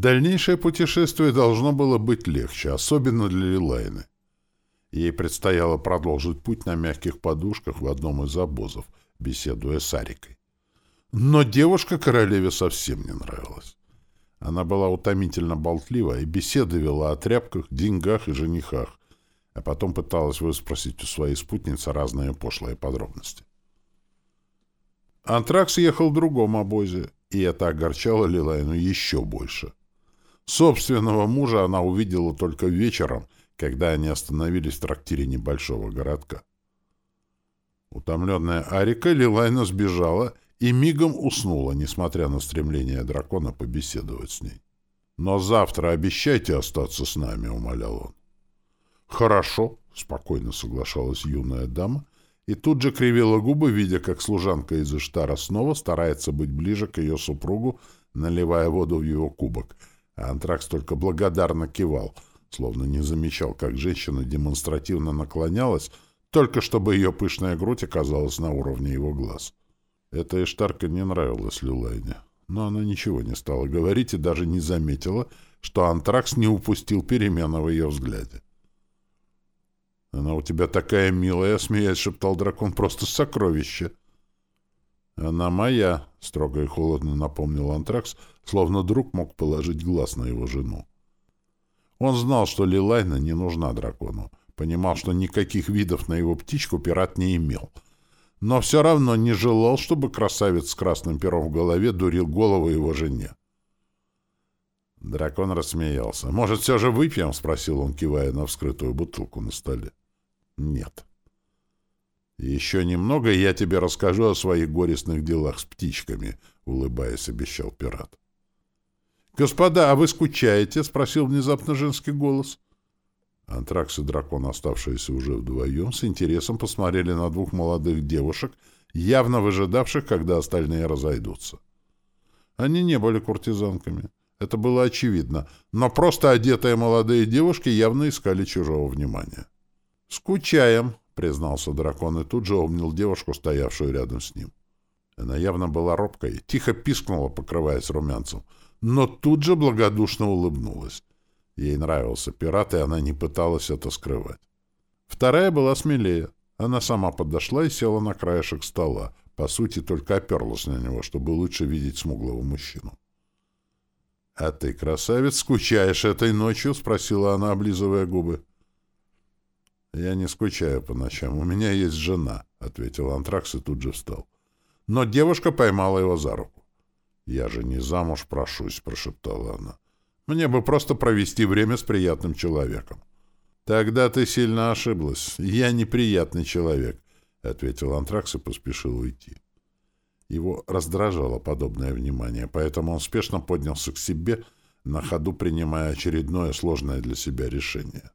Дальнейшее путешествие должно было быть легче, особенно для Лилайны. Ей предстояло продолжить путь на мягких подушках в одном из обозов, беседуя с Арикой. Но девушка королеве совсем не нравилась. Она была утомительно болтлива и беседы вела о тряпках, деньгах и женихах, а потом пыталась выспросить у своей спутницы разные пошлые подробности. Антракс ехал в другом обозе, и это огорчало Лилайну еще больше. Собственного мужа она увидела только вечером, когда они остановились в трактире небольшого городка. Утомленная Арика, Лилайна сбежала и мигом уснула, несмотря на стремление дракона побеседовать с ней. «Но завтра обещайте остаться с нами», — умолял он. «Хорошо», — спокойно соглашалась юная дама, и тут же кривила губы, видя, как служанка из Иштара снова старается быть ближе к ее супругу, наливая воду в его кубок, а Антракс только благодарно кивал, словно не замечал, как женщина демонстративно наклонялась, только чтобы ее пышная грудь оказалась на уровне его глаз. Эта Иштарка не нравилась Люлайне, но она ничего не стала говорить и даже не заметила, что Антракс не упустил перемены в ее взгляде. «Она у тебя такая милая», — смеясь шептал дракон, — «просто сокровище». «Она моя», — строго и холодно напомнил Антракс, словно друг мог положить глаз на его жену. Он знал, что Лилайна не нужна дракону, понимал, что никаких видов на его птичку пират не имел, но все равно не желал, чтобы красавец с красным пером в голове дурил голову его жене. Дракон рассмеялся. «Может, все же выпьем?» — спросил он, кивая на вскрытую бутылку на столе. «Нет». «Еще немного, и я тебе расскажу о своих горестных делах с птичками», — улыбаясь, обещал пират. «Господа, а вы скучаете?» — спросил внезапно женский голос. Антракс и дракон, оставшиеся уже вдвоем, с интересом посмотрели на двух молодых девушек, явно выжидавших, когда остальные разойдутся. Они не были куртизанками. Это было очевидно, но просто одетые молодые девушки явно искали чужого внимания. «Скучаем», — признался дракон и тут же обнял девушку, стоявшую рядом с ним. Она явно была робкой, тихо пискнула, покрываясь румянцем, но тут же благодушно улыбнулась. Ей нравился пират, и она не пыталась это скрывать. Вторая была смелее. Она сама подошла и села на краешек стола, по сути, только оперлась на него, чтобы лучше видеть смуглого мужчину. «А ты, красавец, скучаешь этой ночью?» — спросила она, облизывая губы. «Я не скучаю по ночам. У меня есть жена», — ответил Антракс и тут же встал. Но девушка поймала его за руку. «Я же не замуж прошусь», — прошептала она. «Мне бы просто провести время с приятным человеком». «Тогда ты сильно ошиблась. Я неприятный человек», — ответил Антракс и поспешил уйти. Его раздражало подобное внимание, поэтому он спешно поднялся к себе, на ходу принимая очередное сложное для себя решение.